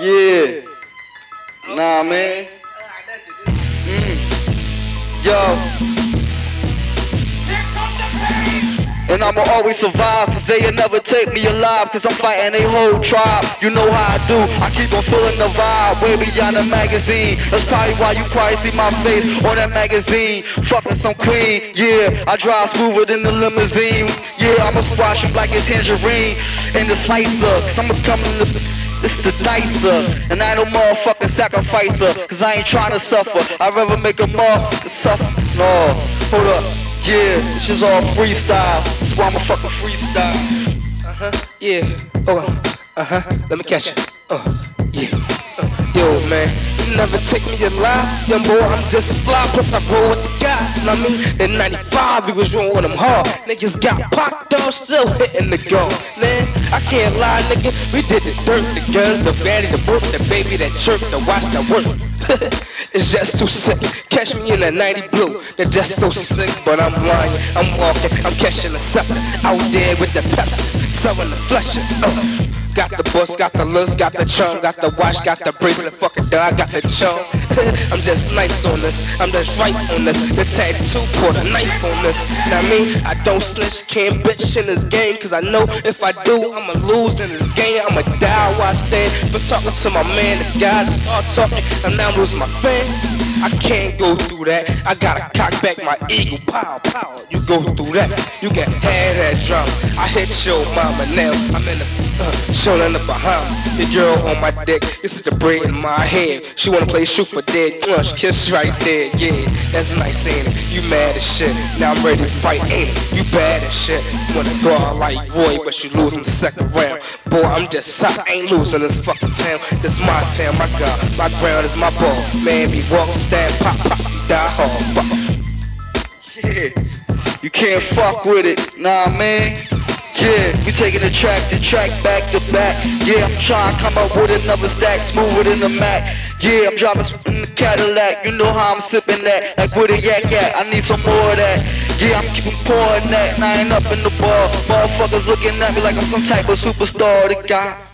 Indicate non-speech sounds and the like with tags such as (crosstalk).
Yeah. Nah, man. Mm. Yo. And I'ma always survive, cause they'll never take me alive, cause I'm fighting a whole tribe. You know how I do, I keep on feeling the vibe, way beyond the magazine. That's probably why you probably see my face on that magazine. Fucking some queen, yeah, I drive smoother than the limousine. Yeah, I'ma squash them like a tangerine in the slicer, cause I'ma come in the it's the dicer, and I no motherfucking sacrificer, cause I ain't trying to suffer. I'd rather make a motherfucker suffer. No, hold up, yeah, it's just all freestyle. That's why I'm a fucking freestyle. Uh huh, yeah, oh, uh huh, let me catch it. Uh, yeah, uh, yo, man you never take me alive. Young boy, I'm just fly, plus I roll with the guys. What I mean? In 95, we was rolling them hard. Niggas got popped off, still hitting the goal. Man, I can't lie, nigga. We did the dirt, the guns, the vanity, the work, the baby, that chirp, the watch, the work. (laughs) it's just too sick. Catch me in that 90 blue. They're just so sick, but I'm lying. I'm walking, I'm catching a sucker. Out there with the peppers, selling the flesh. Uh. Got the bus, got the looks, got the charm, got the watch, got the bracelet, fucking dog, got the charm. (laughs) I'm just nice on this, I'm just right on this. The tattoo put a knife on this. Now I mean, I don't snitch, can't bitch in this game, cause I know if I do, I'ma lose in this game. I'ma die while I stand. But talking to my man, the guy that start talking, and now I'm losing my fan. I can't go through that. I gotta cock back my eagle. Pow, pow. You go through that. You can have that drum. I hit your mama now. I'm in the uh, show in the Bahamas. The girl on my dick. This is the braid in my head. She wanna play shoot for dead. Uh, kiss right there. Yeah, that's nice, ain't it? You mad as shit. Now I'm ready to fight, ain't it? You bad as shit. Wanna go out like Roy, but you lose in the second round. Boy, I'm just hot. Ain't losing this fucking town. This my town, my God. My ground is my ball. Man, be walking stand, pop, pop, die hard, fuck. Yeah, you can't fuck with it, nah man. Yeah, we taking the track to track, back to back. Yeah, I'm trying to come up with another stack, smoother than the Mac. Yeah, I'm driving in the Cadillac. You know how I'm sipping that, like where the yak at. I need some more of that. Yeah, I'm keeping pouring that, and I ain't up in the bar. Motherfuckers looking at me like I'm some type of superstar. The guy.